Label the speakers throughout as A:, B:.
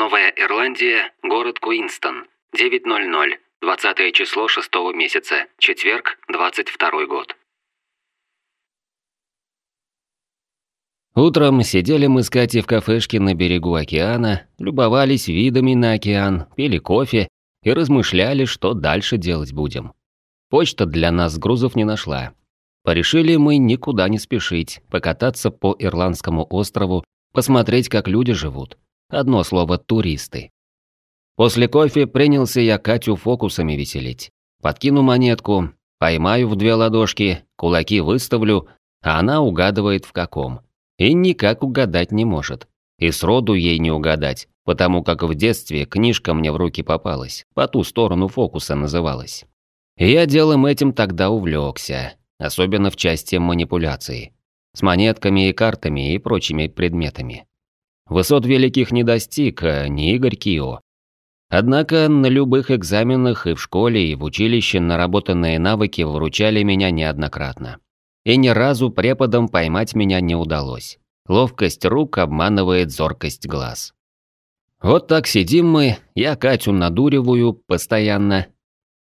A: Новая Ирландия, город Куинстон. 9.00. 20 число 6 месяца. Четверг, 22 год.
B: Утром сидели мы с Катей в кафешке на берегу океана, любовались видами на океан, пили кофе и размышляли, что дальше делать будем. Почта для нас грузов не нашла. Порешили мы никуда не спешить, покататься по Ирландскому острову, посмотреть, как люди живут. Одно слово «туристы». После кофе принялся я Катю фокусами веселить. Подкину монетку, поймаю в две ладошки, кулаки выставлю, а она угадывает в каком. И никак угадать не может. И сроду ей не угадать, потому как в детстве книжка мне в руки попалась, по ту сторону фокуса называлась. И я делом этим тогда увлекся, особенно в части манипуляции. С монетками и картами и прочими предметами. Высот великих не достиг, а не Игорь Кио. Однако на любых экзаменах и в школе, и в училище наработанные навыки выручали меня неоднократно. И ни разу преподам поймать меня не удалось. Ловкость рук обманывает зоркость глаз. Вот так сидим мы, я Катю надуриваю постоянно,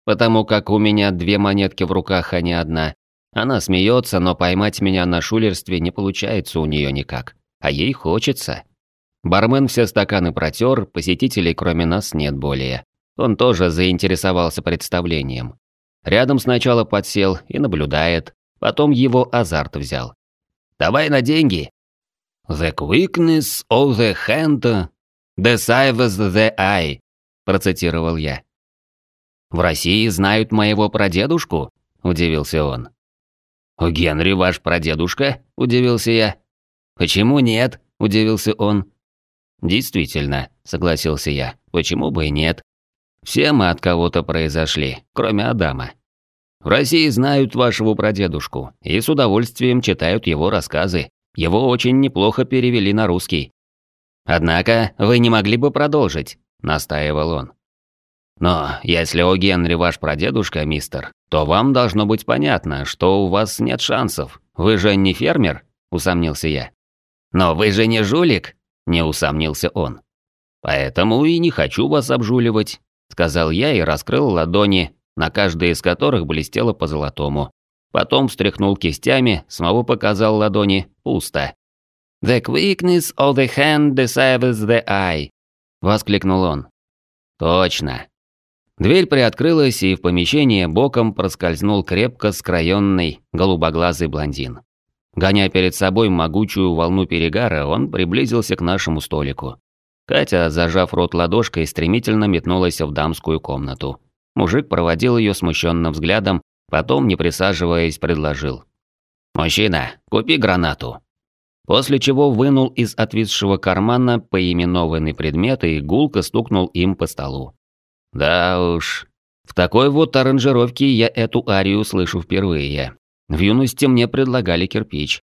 B: потому как у меня две монетки в руках, а не одна. Она смеется, но поймать меня на шулерстве не получается у нее никак. А ей хочется. Бармен все стаканы протер, посетителей кроме нас нет более. Он тоже заинтересовался представлением. Рядом сначала подсел и наблюдает, потом его азарт взял. «Давай на деньги!» «The quickness of the hand deceives the eye», процитировал я. «В России знают моего прадедушку?» – удивился он. «У Генри ваш прадедушка?» – удивился я. «Почему нет?» – удивился он. «Действительно», — согласился я, — «почему бы и нет? Все мы от кого-то произошли, кроме Адама. В России знают вашего прадедушку и с удовольствием читают его рассказы. Его очень неплохо перевели на русский. Однако вы не могли бы продолжить, настаивал он. Но если у Генри ваш прадедушка, мистер, то вам должно быть понятно, что у вас нет шансов. Вы же не фермер, усомнился я. Но вы же не жулик, не усомнился он. «Поэтому и не хочу вас обжуливать», — сказал я и раскрыл ладони, на каждой из которых блестело по золотому. Потом встряхнул кистями, снова показал ладони, пусто. «The quickness of the hand deceives the eye», — воскликнул он. «Точно». Дверь приоткрылась, и в помещение боком проскользнул крепко скроенный голубоглазый блондин. Гоня перед собой могучую волну перегара, он приблизился к нашему столику. Катя, зажав рот ладошкой, стремительно метнулась в дамскую комнату. Мужик проводил ее смущенным взглядом, потом, не присаживаясь, предложил. «Мужчина, купи гранату». После чего вынул из отвисшего кармана поименованный предмет и гулко стукнул им по столу. Да уж, в такой вот аранжировке я эту арию слышу впервые. В юности мне предлагали кирпич.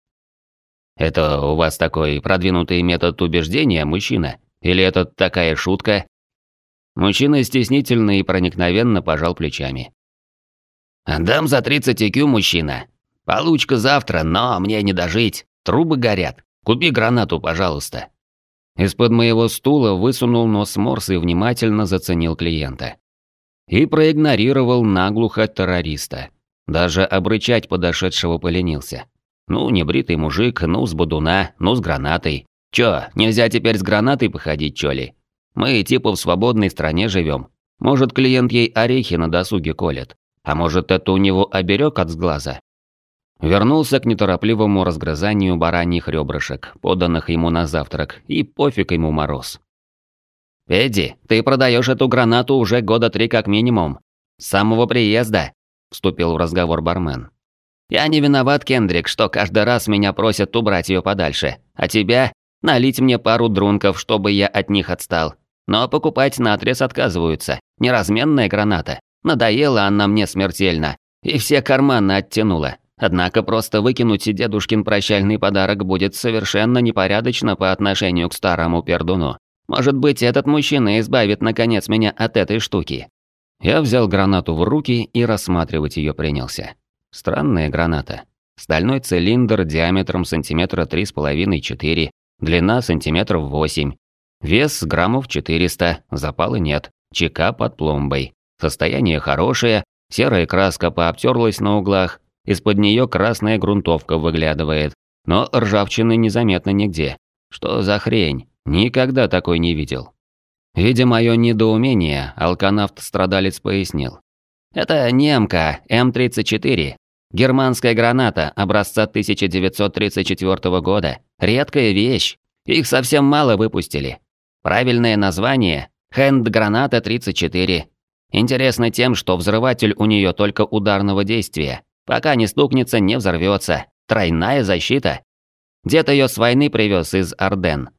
B: Это у вас такой продвинутый метод убеждения, мужчина? Или это такая шутка? Мужчина стеснительно и проникновенно пожал плечами. «Отдам за 30 IQ, мужчина. Получка завтра, но мне не дожить. Трубы горят. Купи гранату, пожалуйста». Из-под моего стула высунул нос Морс и внимательно заценил клиента. И проигнорировал наглухо террориста. Даже обрычать подошедшего поленился. Ну, небритый мужик, ну, с будуна, ну, с гранатой. Чё, нельзя теперь с гранатой походить, чё ли? Мы типа в свободной стране живем. Может, клиент ей орехи на досуге колет. А может, это у него оберег от сглаза? Вернулся к неторопливому разгрызанию бараньих ребрышек, поданных ему на завтрак, и пофиг ему мороз. «Эдди, ты продаешь эту гранату уже года три как минимум. С самого приезда вступил в разговор бармен. «Я не виноват, Кендрик, что каждый раз меня просят убрать ее подальше, а тебя – налить мне пару друнков, чтобы я от них отстал. Но покупать наотрез отказываются. Неразменная граната. Надоела она мне смертельно. И все карманы оттянула. Однако просто выкинуть дедушкин прощальный подарок будет совершенно непорядочно по отношению к старому пердуну. Может быть, этот мужчина избавит, наконец, меня от этой штуки. Я взял гранату в руки и рассматривать ее принялся. Странная граната. Стальной цилиндр диаметром сантиметра 3,5-4, длина сантиметров 8. Вес граммов 400, запала нет, чека под пломбой. Состояние хорошее, серая краска пообтерлась на углах, из-под нее красная грунтовка выглядывает, но ржавчины незаметно нигде. Что за хрень? Никогда такой не видел. Видя мое недоумение, алканавт-страдалец пояснил. «Это немка М-34. Германская граната образца 1934 года. Редкая вещь. Их совсем мало выпустили. Правильное название – Хэнд-граната-34. Интересно тем, что взрыватель у нее только ударного действия. Пока не стукнется, не взорвется. Тройная защита. Дед ее с войны привез из Арден.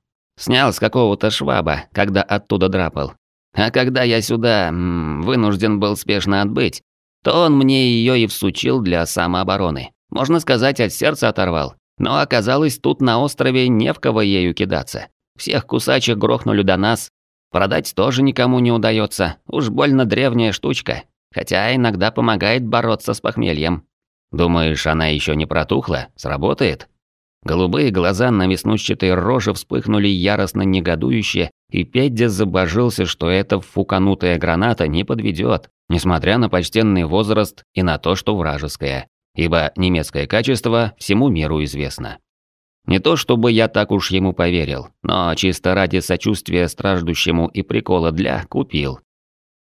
B: Снял с какого-то шваба, когда оттуда драпал. А когда я сюда м, вынужден был спешно отбыть, то он мне ее и всучил для самообороны. Можно сказать, от сердца оторвал. Но оказалось, тут на острове не в кого ею кидаться. Всех кусачих грохнули до нас. Продать тоже никому не удается. Уж больно древняя штучка. Хотя иногда помогает бороться с похмельем. Думаешь, она еще не протухла? Сработает? Голубые глаза на веснущатой роже вспыхнули яростно негодующе, и Педди забожился, что эта фуканутая граната не подведет, несмотря на почтенный возраст и на то, что вражеская, ибо немецкое качество всему миру известно. Не то чтобы я так уж ему поверил, но чисто ради сочувствия страждущему и прикола для купил.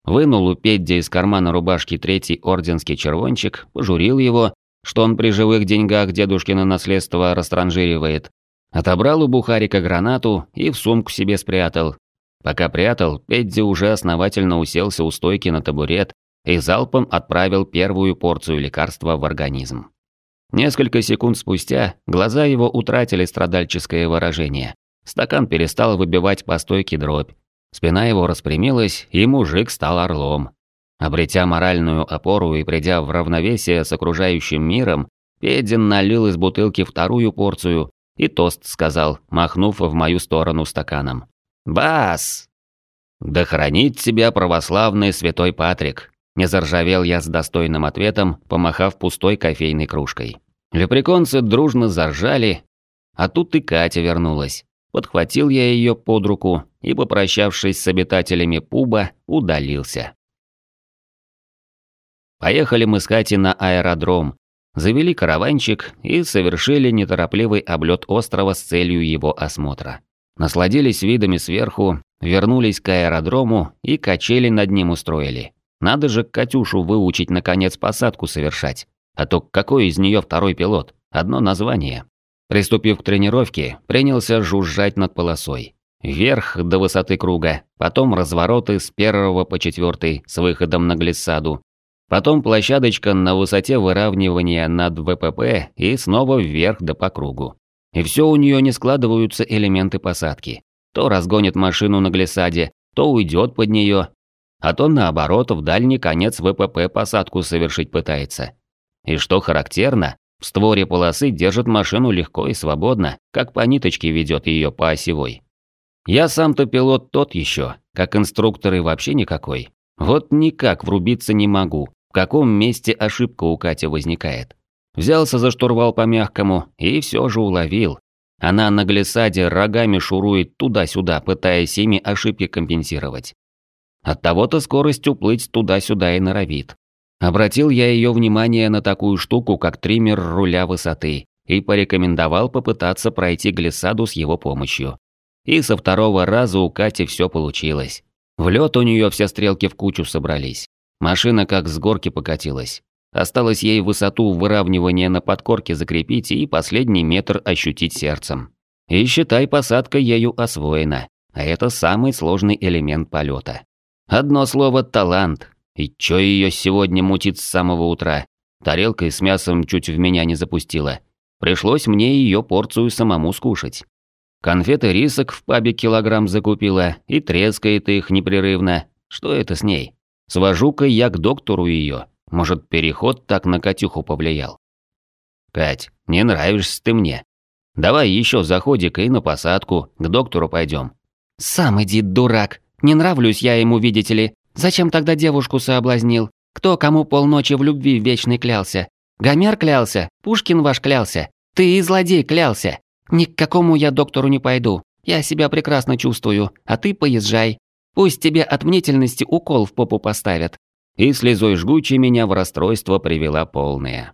B: Вынул у Педди из кармана рубашки третий орденский червончик, пожурил его что он при живых деньгах дедушкино наследство растранжиривает. Отобрал у Бухарика гранату и в сумку себе спрятал. Пока прятал, Педди уже основательно уселся у стойки на табурет и залпом отправил первую порцию лекарства в организм. Несколько секунд спустя глаза его утратили страдальческое выражение. Стакан перестал выбивать по стойке дробь. Спина его распрямилась, и мужик стал орлом. Обретя моральную опору и придя в равновесие с окружающим миром, Педин налил из бутылки вторую порцию и тост сказал, махнув в мою сторону стаканом. «Бас!» «Да хранит тебя православный святой Патрик!» Не заржавел я с достойным ответом, помахав пустой кофейной кружкой. Лепреконцы дружно заржали, а тут и Катя вернулась. Подхватил я ее под руку и, попрощавшись с обитателями пуба, удалился. Поехали мы с Катей на аэродром, завели караванчик и совершили неторопливый облет острова с целью его осмотра. Насладились видами сверху, вернулись к аэродрому и качели над ним устроили. Надо же Катюшу выучить наконец посадку совершать. А то какой из нее второй пилот? Одно название. Приступив к тренировке, принялся жужжать над полосой. Вверх до высоты круга, потом развороты с первого по четвертый с выходом на глиссаду, Потом площадочка на высоте выравнивания над ВПП и снова вверх да по кругу. И все у нее не складываются элементы посадки. То разгонит машину на глиссаде, то уйдет под нее, а то наоборот в дальний конец ВПП посадку совершить пытается. И что характерно, в створе полосы держит машину легко и свободно, как по ниточке ведет ее по осевой. Я сам-то пилот тот еще, как инструктор и вообще никакой. Вот никак врубиться не могу, в каком месте ошибка у Кати возникает. Взялся за штурвал по-мягкому и все же уловил. Она на глиссаде рогами шурует туда-сюда, пытаясь ими ошибки компенсировать. От того-то скорость уплыть туда-сюда и норовит. Обратил я ее внимание на такую штуку, как триммер руля высоты, и порекомендовал попытаться пройти глиссаду с его помощью. И со второго раза у Кати все получилось. В лед у нее все стрелки в кучу собрались. Машина как с горки покатилась. Осталось ей высоту выравнивания на подкорке закрепить и последний метр ощутить сердцем. И считай, посадка ею освоена. А это самый сложный элемент полета. Одно слово «талант». И чё ее сегодня мутит с самого утра? Тарелкой с мясом чуть в меня не запустила. Пришлось мне ее порцию самому скушать. Конфеты рисок в пабе килограмм закупила и трескает их непрерывно. Что это с ней? Свожу-ка я к доктору ее. Может, переход так на Катюху повлиял. Кать, не нравишься ты мне. Давай еще заходик и на посадку, к доктору пойдем.
C: Сам иди, дурак. Не нравлюсь я ему, видите ли. Зачем тогда девушку соблазнил? Кто кому полночи в любви вечной клялся? Гомер клялся? Пушкин ваш клялся? Ты и злодей клялся? Ни к какому я доктору не пойду. Я себя прекрасно чувствую, а ты поезжай. Пусть тебе от мнительности укол в попу поставят».
B: И слезой жгучей меня в расстройство привела полная.